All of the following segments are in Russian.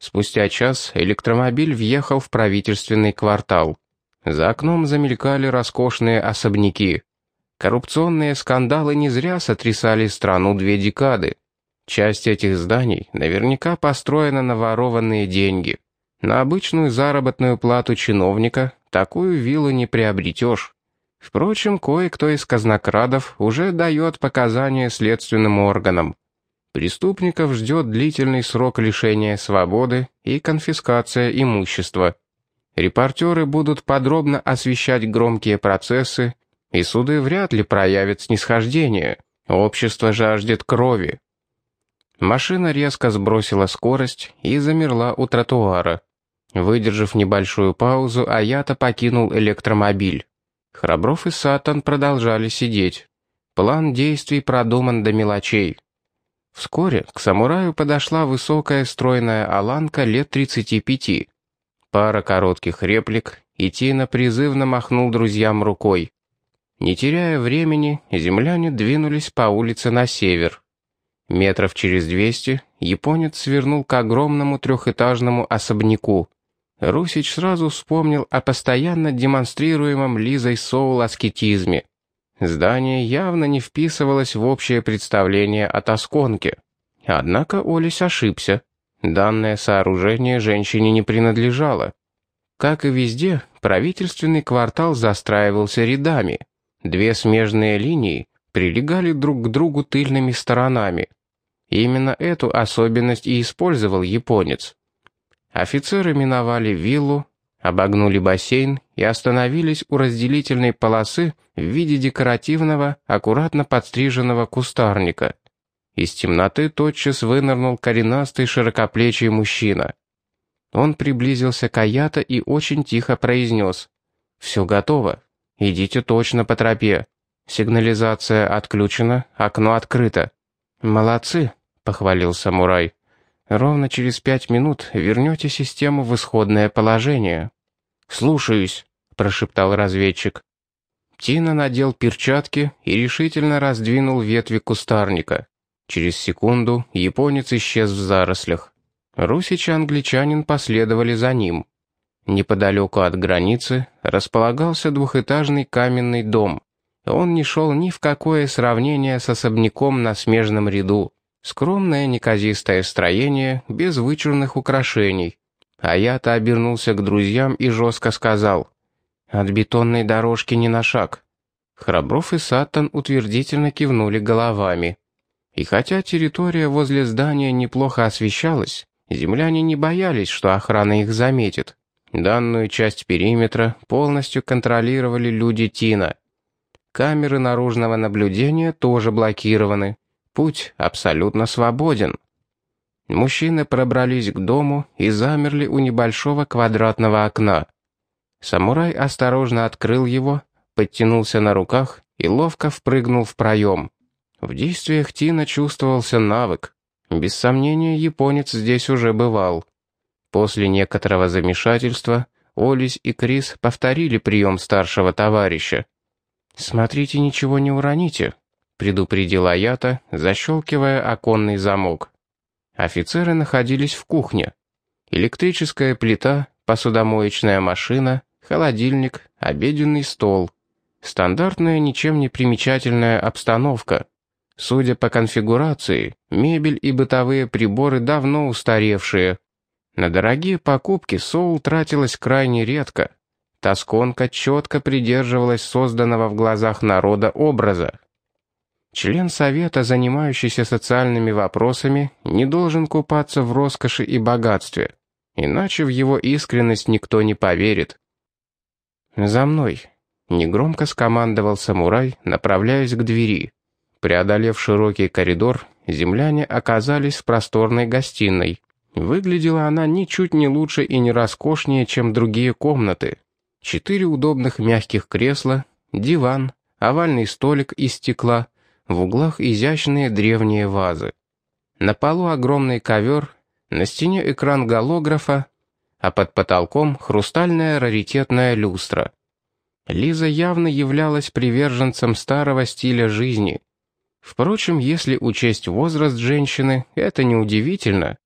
Спустя час электромобиль въехал в правительственный квартал. За окном замелькали роскошные особняки. Коррупционные скандалы не зря сотрясали страну две декады. Часть этих зданий наверняка построена на ворованные деньги. На обычную заработную плату чиновника такую виллу не приобретешь. Впрочем, кое-кто из казнокрадов уже дает показания следственным органам. Преступников ждет длительный срок лишения свободы и конфискация имущества. Репортеры будут подробно освещать громкие процессы, и суды вряд ли проявят снисхождение. Общество жаждет крови. Машина резко сбросила скорость и замерла у тротуара. Выдержав небольшую паузу, Аята покинул электромобиль. Храбров и Сатан продолжали сидеть. План действий продуман до мелочей. Вскоре к самураю подошла высокая стройная аланка лет 35. Пара коротких реплик, и Тина призывно махнул друзьям рукой. Не теряя времени, земляне двинулись по улице на север. Метров через двести японец свернул к огромному трехэтажному особняку. Русич сразу вспомнил о постоянно демонстрируемом Лизой Соул аскетизме. Здание явно не вписывалось в общее представление о Тосконке. Однако Олесь ошибся. Данное сооружение женщине не принадлежало. Как и везде, правительственный квартал застраивался рядами. Две смежные линии прилегали друг к другу тыльными сторонами. Именно эту особенность и использовал японец. Офицеры миновали виллу, обогнули бассейн и остановились у разделительной полосы в виде декоративного, аккуратно подстриженного кустарника. Из темноты тотчас вынырнул коренастый широкоплечий мужчина. Он приблизился к Аята и очень тихо произнес. «Все готово. Идите точно по тропе. Сигнализация отключена, окно открыто». «Молодцы», — похвалил самурай. Ровно через пять минут вернете систему в исходное положение». «Слушаюсь», — прошептал разведчик. Тина надел перчатки и решительно раздвинул ветви кустарника. Через секунду японец исчез в зарослях. Русич и англичанин последовали за ним. Неподалеку от границы располагался двухэтажный каменный дом. Он не шел ни в какое сравнение с особняком на смежном ряду. Скромное неказистое строение, без вычурных украшений. А я-то обернулся к друзьям и жестко сказал. «От бетонной дорожки не на шаг». Храбров и Саттон утвердительно кивнули головами. И хотя территория возле здания неплохо освещалась, земляне не боялись, что охрана их заметит. Данную часть периметра полностью контролировали люди Тина. Камеры наружного наблюдения тоже блокированы, Путь абсолютно свободен. Мужчины пробрались к дому и замерли у небольшого квадратного окна. Самурай осторожно открыл его, подтянулся на руках и ловко впрыгнул в проем. В действиях Тина чувствовался навык. Без сомнения, японец здесь уже бывал. После некоторого замешательства Олис и Крис повторили прием старшего товарища. «Смотрите, ничего не уроните», предупредил Аята, защелкивая оконный замок. Офицеры находились в кухне. Электрическая плита, посудомоечная машина, холодильник, обеденный стол. Стандартная, ничем не примечательная обстановка. Судя по конфигурации, мебель и бытовые приборы давно устаревшие. На дорогие покупки Соул тратилась крайне редко. Тосконка четко придерживалась созданного в глазах народа образа. Член Совета, занимающийся социальными вопросами, не должен купаться в роскоши и богатстве, иначе в его искренность никто не поверит. «За мной», — негромко скомандовал самурай, направляясь к двери. Преодолев широкий коридор, земляне оказались в просторной гостиной. Выглядела она ничуть не лучше и не роскошнее, чем другие комнаты. Четыре удобных мягких кресла, диван, овальный столик из стекла — в углах изящные древние вазы. На полу огромный ковер, на стене экран голографа, а под потолком хрустальная раритетная люстра. Лиза явно являлась приверженцем старого стиля жизни. Впрочем, если учесть возраст женщины, это неудивительно.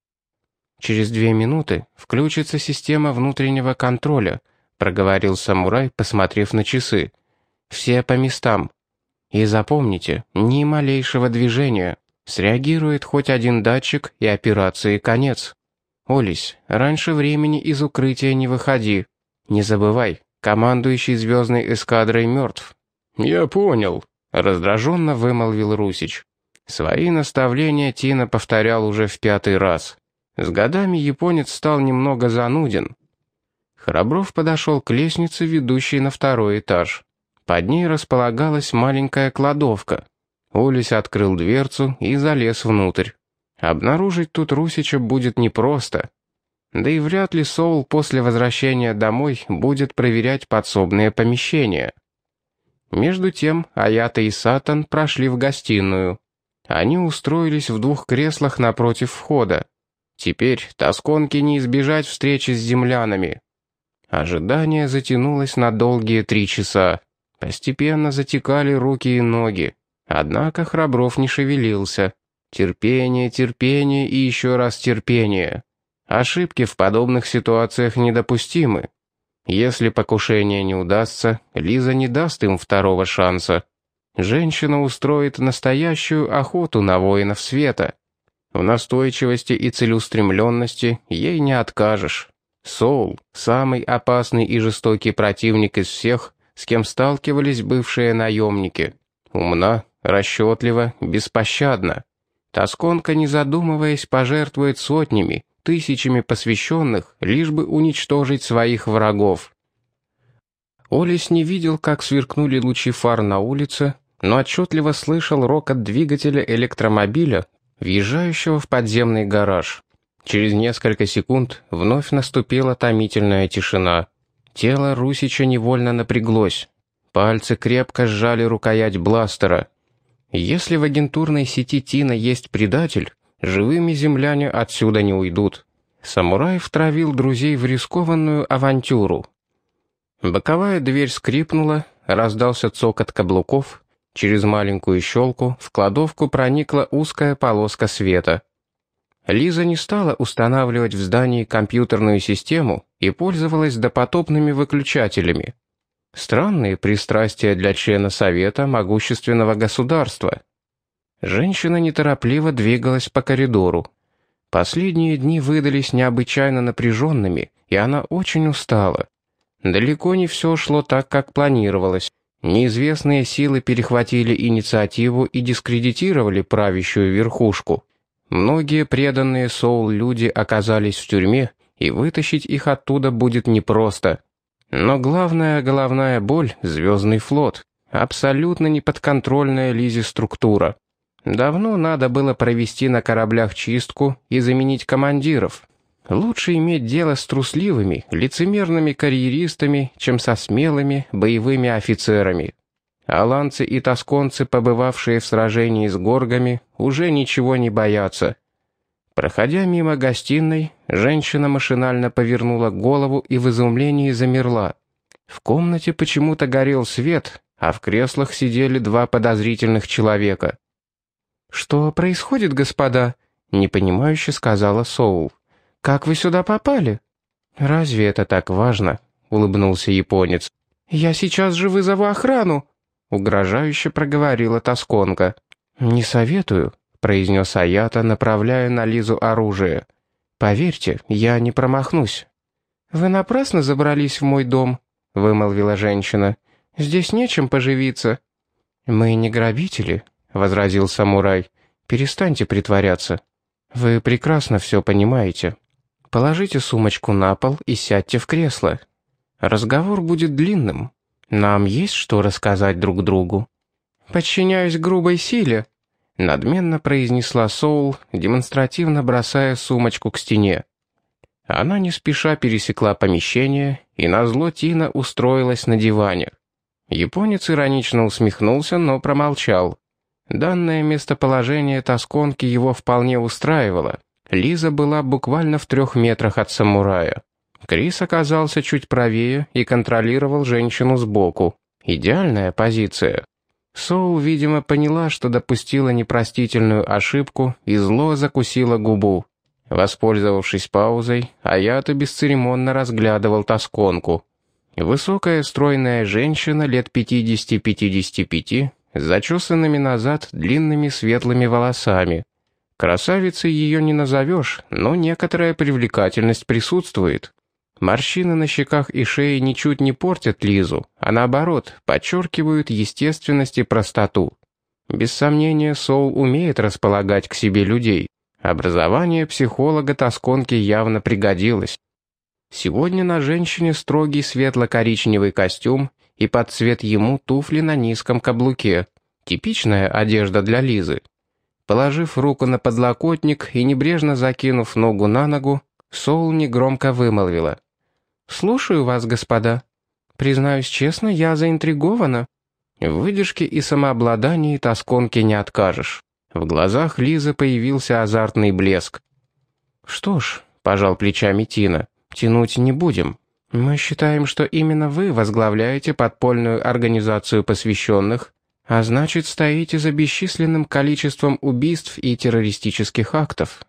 Через две минуты включится система внутреннего контроля», проговорил самурай, посмотрев на часы. «Все по местам. И запомните, ни малейшего движения. Среагирует хоть один датчик, и операции конец. Олесь, раньше времени из укрытия не выходи. Не забывай, командующий звездной эскадрой мертв». «Я понял», — раздраженно вымолвил Русич. Свои наставления Тина повторял уже в пятый раз. С годами японец стал немного зануден. Храбров подошел к лестнице, ведущей на второй этаж. Под ней располагалась маленькая кладовка. Олесь открыл дверцу и залез внутрь. Обнаружить тут Русича будет непросто. Да и вряд ли Соул после возвращения домой будет проверять подсобные помещения. Между тем Аята и Сатан прошли в гостиную. Они устроились в двух креслах напротив входа. Теперь тосконке не избежать встречи с землянами. Ожидание затянулось на долгие три часа. Постепенно затекали руки и ноги. Однако Храбров не шевелился. Терпение, терпение и еще раз терпение. Ошибки в подобных ситуациях недопустимы. Если покушение не удастся, Лиза не даст им второго шанса. Женщина устроит настоящую охоту на воинов света. В настойчивости и целеустремленности ей не откажешь. Соул — самый опасный и жестокий противник из всех, с кем сталкивались бывшие наемники. Умна, расчетлива, беспощадна. Тосконка, не задумываясь, пожертвует сотнями, тысячами посвященных, лишь бы уничтожить своих врагов. Олесь не видел, как сверкнули лучи фар на улице, но отчетливо слышал рокот двигателя электромобиля, въезжающего в подземный гараж. Через несколько секунд вновь наступила томительная тишина. Тело Русича невольно напряглось. Пальцы крепко сжали рукоять бластера. Если в агентурной сети Тина есть предатель, живыми земляне отсюда не уйдут. Самурай втравил друзей в рискованную авантюру. Боковая дверь скрипнула, раздался цокот каблуков, Через маленькую щелку в кладовку проникла узкая полоска света. Лиза не стала устанавливать в здании компьютерную систему и пользовалась допотопными выключателями. Странные пристрастия для члена Совета могущественного государства. Женщина неторопливо двигалась по коридору. Последние дни выдались необычайно напряженными, и она очень устала. Далеко не все шло так, как планировалось. Неизвестные силы перехватили инициативу и дискредитировали правящую верхушку. Многие преданные Соул-люди оказались в тюрьме, и вытащить их оттуда будет непросто. Но главная головная боль — Звездный флот. Абсолютно неподконтрольная Лизе структура. Давно надо было провести на кораблях чистку и заменить командиров. Лучше иметь дело с трусливыми, лицемерными карьеристами, чем со смелыми, боевыми офицерами. Аланцы и тосконцы, побывавшие в сражении с горгами, уже ничего не боятся. Проходя мимо гостиной, женщина машинально повернула голову и в изумлении замерла. В комнате почему-то горел свет, а в креслах сидели два подозрительных человека. «Что происходит, господа?» — непонимающе сказала Соул. «Как вы сюда попали?» «Разве это так важно?» — улыбнулся японец. «Я сейчас же вызову охрану!» — угрожающе проговорила Тосконка. «Не советую», — произнес Аята, направляя на Лизу оружие. «Поверьте, я не промахнусь». «Вы напрасно забрались в мой дом», — вымолвила женщина. «Здесь нечем поживиться». «Мы не грабители», — возразил самурай. «Перестаньте притворяться. Вы прекрасно все понимаете». Положите сумочку на пол и сядьте в кресло. Разговор будет длинным. Нам есть что рассказать друг другу. Подчиняюсь грубой силе, надменно произнесла Соул, демонстративно бросая сумочку к стене. Она не спеша пересекла помещение, и назло Тина устроилась на диване. Японец иронично усмехнулся, но промолчал. Данное местоположение тосконки его вполне устраивало. Лиза была буквально в трех метрах от самурая. Крис оказался чуть правее и контролировал женщину сбоку. Идеальная позиция. Соул, видимо, поняла, что допустила непростительную ошибку и зло закусила губу. Воспользовавшись паузой, Аята бесцеремонно разглядывал тосконку. Высокая стройная женщина лет 50-55, с зачесанными назад длинными светлыми волосами. Красавицей ее не назовешь, но некоторая привлекательность присутствует. Морщины на щеках и шее ничуть не портят Лизу, а наоборот, подчеркивают естественность и простоту. Без сомнения, Соул умеет располагать к себе людей. Образование психолога Тосконки явно пригодилось. Сегодня на женщине строгий светло-коричневый костюм и под цвет ему туфли на низком каблуке. Типичная одежда для Лизы. Положив руку на подлокотник и небрежно закинув ногу на ногу, Соул негромко вымолвила. «Слушаю вас, господа. Признаюсь честно, я заинтригована. В выдержке и самообладании тосконки не откажешь». В глазах Лизы появился азартный блеск. «Что ж», — пожал плечами Тина, — «тянуть не будем. Мы считаем, что именно вы возглавляете подпольную организацию посвященных, а значит, стоите за бесчисленным количеством убийств и террористических актов.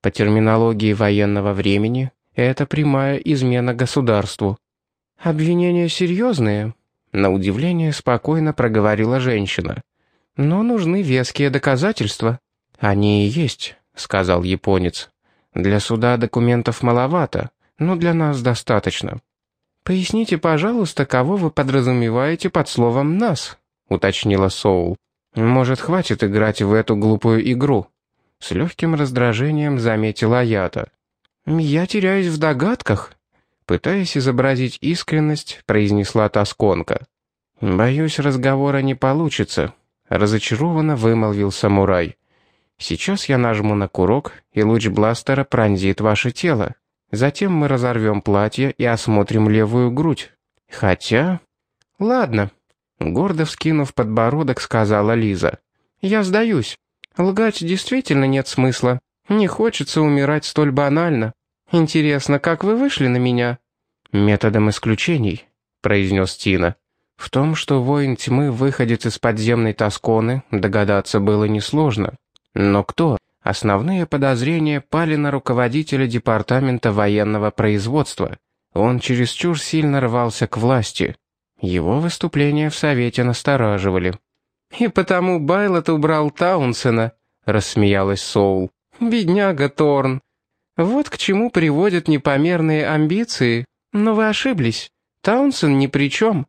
По терминологии военного времени, это прямая измена государству. Обвинения серьезные, на удивление спокойно проговорила женщина. Но нужны веские доказательства. Они и есть, сказал японец. Для суда документов маловато, но для нас достаточно. Поясните, пожалуйста, кого вы подразумеваете под словом «нас», уточнила Соул. Может, хватит играть в эту глупую игру? С легким раздражением заметила Ята. «Я теряюсь в догадках», — пытаясь изобразить искренность, произнесла Тосконка. «Боюсь, разговора не получится», Разочарованно вымолвил самурай. «Сейчас я нажму на курок, и луч бластера пронзит ваше тело. Затем мы разорвем платье и осмотрим левую грудь. Хотя...» «Ладно», — гордо вскинув подбородок, сказала Лиза. «Я сдаюсь. Лгать действительно нет смысла. Не хочется умирать столь банально. Интересно, как вы вышли на меня?» «Методом исключений», — произнес Тина. В том, что воин тьмы выходит из подземной Тосконы, догадаться было несложно. Но кто? Основные подозрения пали на руководителя департамента военного производства. Он чересчур сильно рвался к власти. Его выступления в Совете настораживали. «И потому Байлот убрал Таунсена», — рассмеялась Соул. «Бедняга Торн. Вот к чему приводят непомерные амбиции. Но вы ошиблись. Таунсен ни при чем.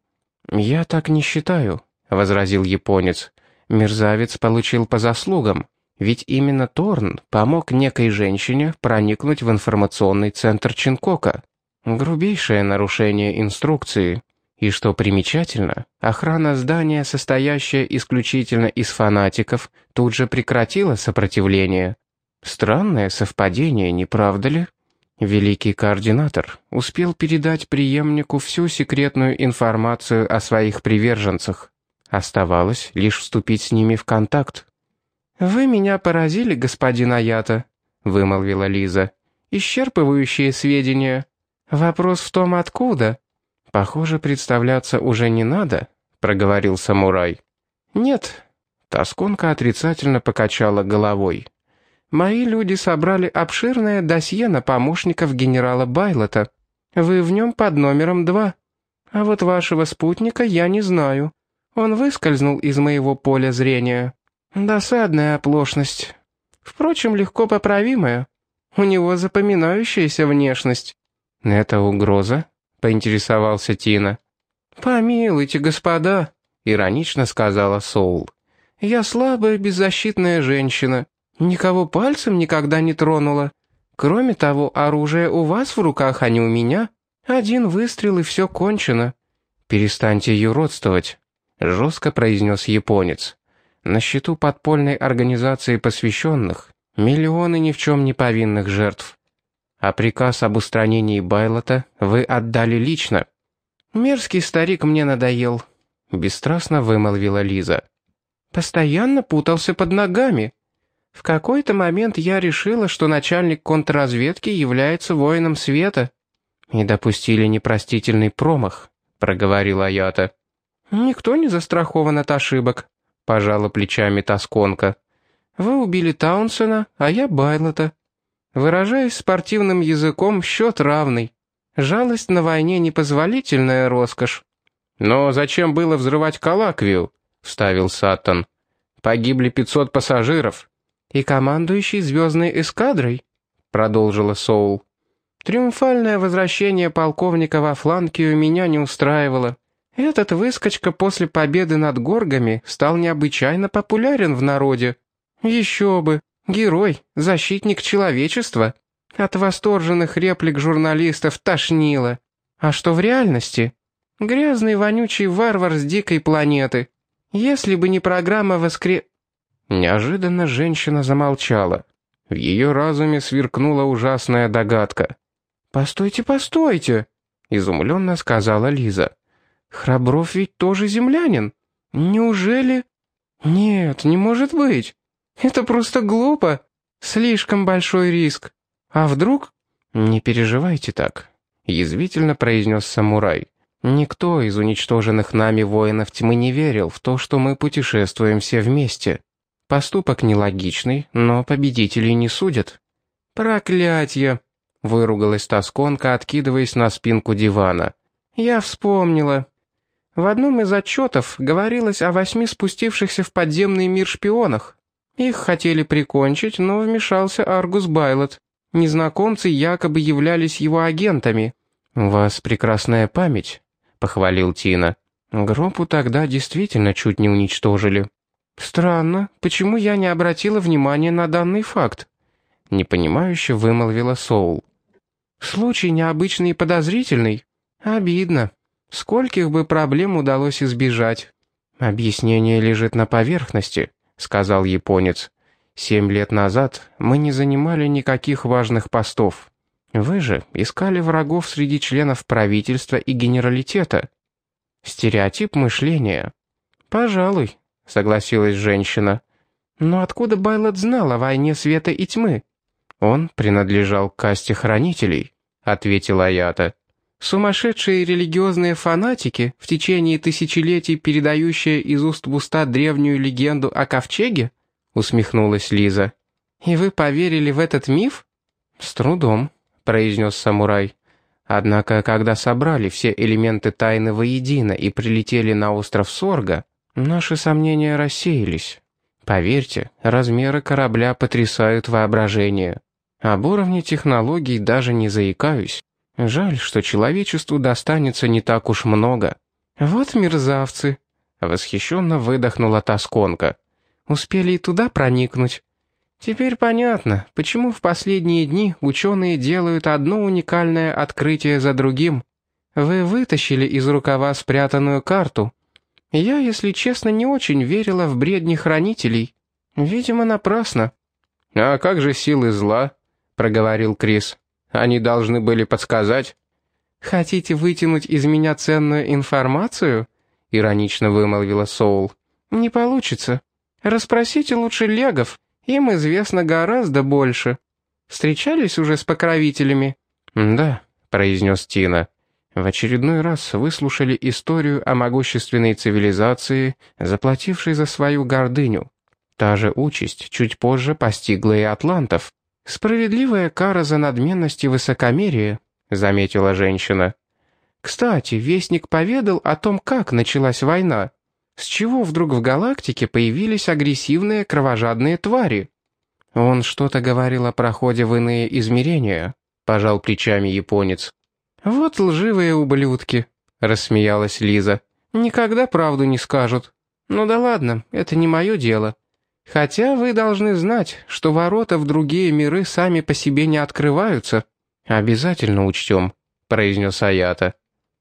«Я так не считаю», — возразил японец. «Мерзавец получил по заслугам, ведь именно Торн помог некой женщине проникнуть в информационный центр Чинкока. Грубейшее нарушение инструкции. И что примечательно, охрана здания, состоящая исключительно из фанатиков, тут же прекратила сопротивление. Странное совпадение, не правда ли?» Великий координатор успел передать преемнику всю секретную информацию о своих приверженцах. Оставалось лишь вступить с ними в контакт. «Вы меня поразили, господин Аята», — вымолвила Лиза. «Исчерпывающие сведения. Вопрос в том, откуда?» «Похоже, представляться уже не надо», — проговорил самурай. «Нет». Тосконка отрицательно покачала головой. Мои люди собрали обширное досье на помощников генерала Байлота. Вы в нем под номером два. А вот вашего спутника я не знаю. Он выскользнул из моего поля зрения. Досадная оплошность. Впрочем, легко поправимая. У него запоминающаяся внешность». «Это угроза?» — поинтересовался Тина. «Помилуйте, господа», — иронично сказала Соул. «Я слабая, беззащитная женщина. Никого пальцем никогда не тронула. Кроме того, оружие у вас в руках, а не у меня. Один выстрел и все кончено». «Перестаньте юродствовать», — жестко произнес японец. «На счету подпольной организации посвященных миллионы ни в чем не повинных жертв. А приказ об устранении Байлота вы отдали лично». «Мерзкий старик мне надоел», — бесстрастно вымолвила Лиза. «Постоянно путался под ногами», в какой-то момент я решила, что начальник контрразведки является воином света. И допустили непростительный промах, проговорила Аята. Никто не застрахован от ошибок, пожала плечами Тосконка. Вы убили Таунсена, а я Байлота. Выражаясь спортивным языком, счет равный. Жалость на войне непозволительная роскошь. «Но зачем было взрывать Калаквию?» — вставил Саттон. «Погибли 500 пассажиров». «И командующий звездной эскадрой», — продолжила Соул. «Триумфальное возвращение полковника во Фланкию меня не устраивало. Этот выскочка после победы над горгами стал необычайно популярен в народе. Еще бы, герой, защитник человечества. От восторженных реплик журналистов тошнило. А что в реальности? Грязный вонючий варвар с дикой планеты. Если бы не программа воскре... Неожиданно женщина замолчала. В ее разуме сверкнула ужасная догадка. «Постойте, постойте!» — изумленно сказала Лиза. «Храбров ведь тоже землянин. Неужели...» «Нет, не может быть. Это просто глупо. Слишком большой риск. А вдруг...» «Не переживайте так», — язвительно произнес самурай. Никто из уничтоженных нами воинов тьмы не верил в то, что мы путешествуем все вместе. Поступок нелогичный, но победителей не судят. «Проклятье!» — выругалась тосконка, откидываясь на спинку дивана. «Я вспомнила. В одном из отчетов говорилось о восьми спустившихся в подземный мир шпионах. Их хотели прикончить, но вмешался Аргус Байлот. Незнакомцы якобы являлись его агентами». «У вас прекрасная память», — похвалил Тина. «Группу тогда действительно чуть не уничтожили». «Странно, почему я не обратила внимания на данный факт?» Непонимающе вымолвила Соул. «Случай необычный и подозрительный. Обидно. Скольких бы проблем удалось избежать?» «Объяснение лежит на поверхности», — сказал японец. «Семь лет назад мы не занимали никаких важных постов. Вы же искали врагов среди членов правительства и генералитета. Стереотип мышления. Пожалуй, согласилась женщина. Но откуда Байлот знал о войне света и тьмы? Он принадлежал к касте хранителей, ответила Аята. Сумасшедшие религиозные фанатики, в течение тысячелетий передающие из уст в уста древнюю легенду о ковчеге? усмехнулась Лиза. И вы поверили в этот миф? С трудом, произнес самурай. Однако, когда собрали все элементы тайны воедино и прилетели на остров Сорга, наши сомнения рассеялись. Поверьте, размеры корабля потрясают воображение. Об уровне технологий даже не заикаюсь. Жаль, что человечеству достанется не так уж много. «Вот мерзавцы!» — восхищенно выдохнула Тосконка. «Успели и туда проникнуть?» Теперь понятно, почему в последние дни ученые делают одно уникальное открытие за другим. Вы вытащили из рукава спрятанную карту. Я, если честно, не очень верила в бредни хранителей. Видимо, напрасно. «А как же силы зла?» — проговорил Крис. «Они должны были подсказать». «Хотите вытянуть из меня ценную информацию?» — иронично вымолвила Соул. «Не получится. Расспросите лучше легов». Им известно гораздо больше. Встречались уже с покровителями?» «Да», — произнес Тина. В очередной раз выслушали историю о могущественной цивилизации, заплатившей за свою гордыню. Та же участь чуть позже постигла и атлантов. «Справедливая кара за надменность и высокомерие», — заметила женщина. «Кстати, Вестник поведал о том, как началась война. С чего вдруг в галактике появились агрессивные кровожадные твари? Он что-то говорил о проходе в иные измерения, пожал плечами японец. Вот лживые ублюдки, рассмеялась Лиза. Никогда правду не скажут. Ну да ладно, это не мое дело. Хотя вы должны знать, что ворота в другие миры сами по себе не открываются. Обязательно учтем, произнес Аята.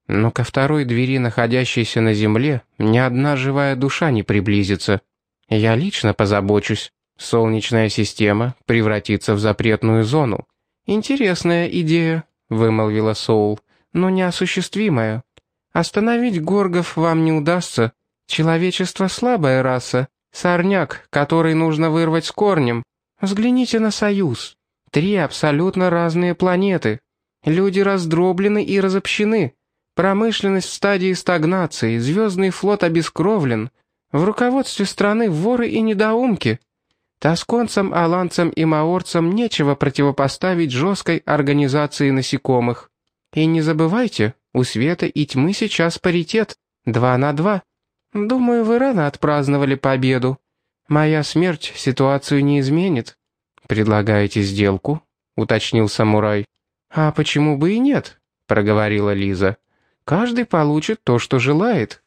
Но ко второй двери, находящейся на земле, ни одна живая душа не приблизится. Я лично позабочусь. Солнечная система превратится в запретную зону. «Интересная идея», — вымолвила Соул, — «но неосуществимая. Остановить горгов вам не удастся. Человечество слабая раса, сорняк, который нужно вырвать с корнем. Взгляните на Союз. Три абсолютно разные планеты. Люди раздроблены и разобщены. Промышленность в стадии стагнации, звездный флот обескровлен. В руководстве страны воры и недоумки. Тосконцам, аланцам и маорцам нечего противопоставить жесткой организации насекомых. И не забывайте, у света и тьмы сейчас паритет, два на два. Думаю, вы рано отпраздновали победу. Моя смерть ситуацию не изменит. Предлагаете сделку? уточнил самурай. А почему бы и нет? проговорила Лиза. Каждый получит то, что желает.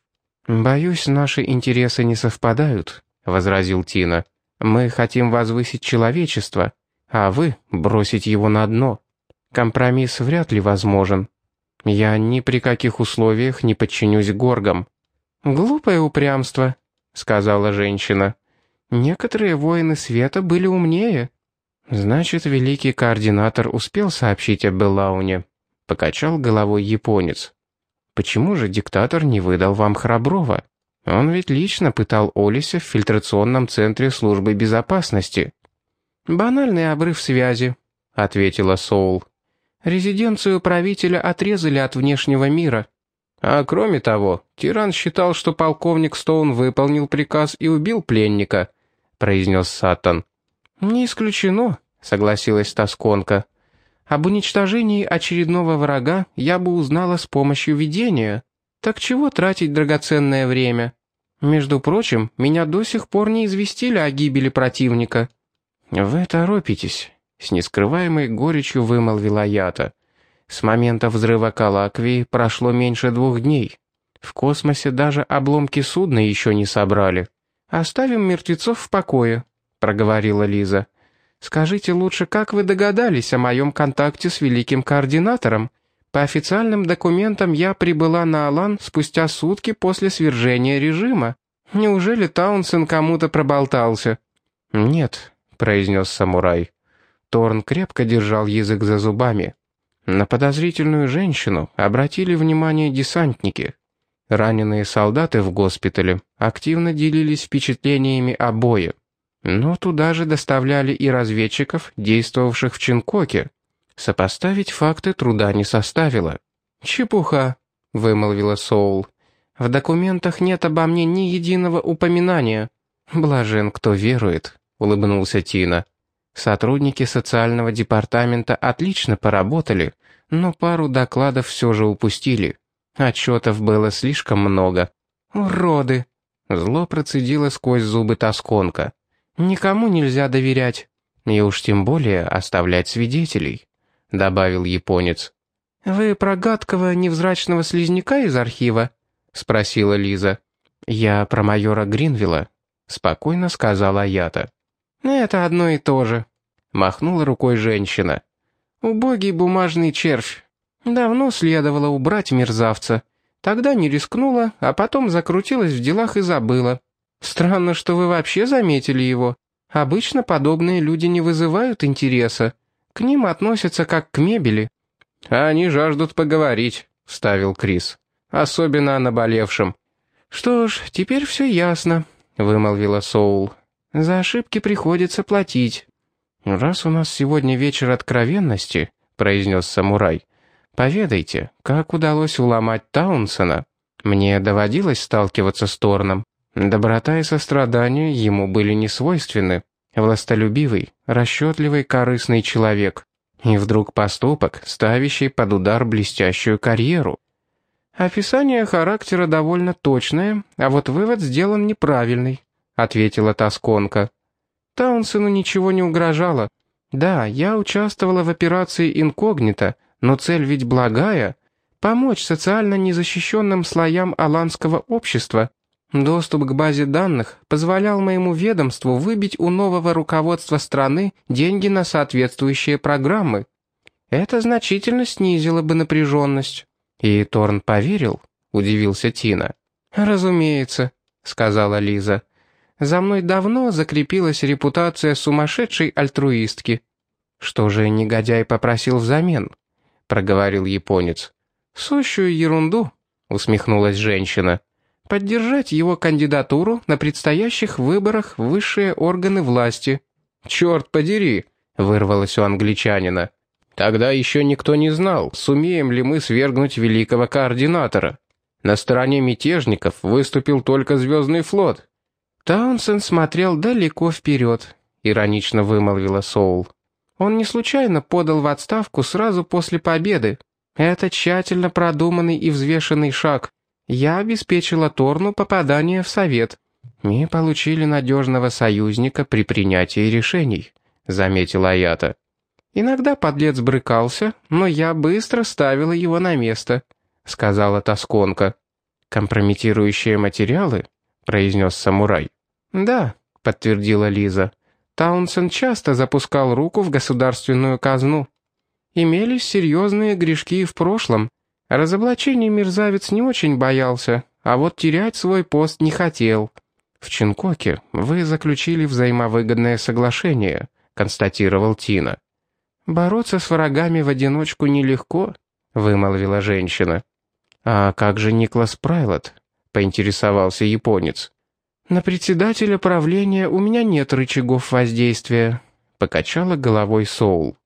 Боюсь, наши интересы не совпадают, возразил Тина. Мы хотим возвысить человечество, а вы бросить его на дно. Компромисс вряд ли возможен. Я ни при каких условиях не подчинюсь горгам». «Глупое упрямство», — сказала женщина. «Некоторые воины света были умнее». «Значит, великий координатор успел сообщить о Беллауне», — покачал головой японец. «Почему же диктатор не выдал вам Храброва? Он ведь лично пытал Олиса в фильтрационном центре службы безопасности». «Банальный обрыв связи», — ответила Соул. Резиденцию правителя отрезали от внешнего мира. А кроме того, тиран считал, что полковник Стоун выполнил приказ и убил пленника, произнес Сатан. Не исключено, согласилась Тосконка. Об уничтожении очередного врага я бы узнала с помощью видения. Так чего тратить драгоценное время? Между прочим, меня до сих пор не известили о гибели противника. Вы торопитесь, с нескрываемой горечью вымолвила Ята. С момента взрыва Калаквии прошло меньше двух дней. В космосе даже обломки судна еще не собрали. «Оставим мертвецов в покое», — проговорила Лиза. «Скажите лучше, как вы догадались о моем контакте с великим координатором? По официальным документам я прибыла на Алан спустя сутки после свержения режима. Неужели Таунсен кому-то проболтался?» «Нет», — произнес самурай. Торн крепко держал язык за зубами. На подозрительную женщину обратили внимание десантники. Раненые солдаты в госпитале активно делились впечатлениями о. Но туда же доставляли и разведчиков, действовавших в Чинкоке. Сопоставить факты труда не составило. «Чепуха», — вымолвила Соул. «В документах нет обо мне ни единого упоминания». «Блажен, кто верует», — улыбнулся Тина. Сотрудники социального департамента отлично поработали, но пару докладов все же упустили. Отчетов было слишком много. «Уроды!» — зло процедила сквозь зубы тосконка. «Никому нельзя доверять. И уж тем более оставлять свидетелей», — добавил японец. «Вы про гадкого невзрачного слизняка из архива?» — спросила Лиза. «Я про майора Гринвилла», — спокойно сказала Ята. «Это одно и то же», — махнула рукой женщина. «Убогий бумажный червь. Давно следовало убрать мерзавца. Тогда не рискнула, а потом закрутилась в делах и забыла. Странно, что вы вообще заметили его. Обычно подобные люди не вызывают интереса. К ним относятся как к мебели». «Они жаждут поговорить», — вставил Крис. «Особенно о наболевшем». «Что ж, теперь все ясно», — вымолвила Соул. За ошибки приходится платить». «Раз у нас сегодня вечер откровенности», — произнес самурай, — «поведайте, как удалось уломать Таунсона? Мне доводилось сталкиваться с Торном. Доброта и сострадание ему были не свойственны. Властолюбивый, расчетливый, корыстный человек. И вдруг поступок, ставящий под удар блестящую карьеру». «Описание характера довольно точное, а вот вывод сделан неправильный», ответила Тосконка. Таунсену ничего не угрожало. Да, я участвовала в операции «Инкогнито», но цель ведь благая — помочь социально незащищенным слоям аланского общества. Доступ к базе данных позволял моему ведомству выбить у нового руководства страны деньги на соответствующие программы. Это значительно снизило бы напряженность. И Торн поверил, удивился Тина. «Разумеется», — сказала Лиза. За мной давно закрепилась репутация сумасшедшей альтруистки. Что же негодяй попросил взамен? проговорил японец. Сущую ерунду, усмехнулась женщина. Поддержать его кандидатуру на предстоящих выборах в высшие органы власти. Черт подери, вырвалось у англичанина. Тогда еще никто не знал, сумеем ли мы свергнуть великого координатора. На стороне мятежников выступил только Звездный флот. Таунсен смотрел далеко вперед, — иронично вымолвила Соул. «Он не случайно подал в отставку сразу после победы. Это тщательно продуманный и взвешенный шаг. Я обеспечила Торну попадание в совет. Мы получили надежного союзника при принятии решений», — заметила Аята. «Иногда подлец брыкался, но я быстро ставила его на место», — сказала Тосконка. «Компрометирующие материалы?» — произнес самурай. «Да», — подтвердила Лиза. «Таунсен часто запускал руку в государственную казну. Имелись серьезные грешки в прошлом. Разоблачений мерзавец не очень боялся, а вот терять свой пост не хотел». «В Чинкоке вы заключили взаимовыгодное соглашение», — констатировал Тина. «Бороться с врагами в одиночку нелегко», — вымолвила женщина. «А как же Никлас Прайлот?» — поинтересовался японец. «На председателя правления у меня нет рычагов воздействия», — покачала головой Соул.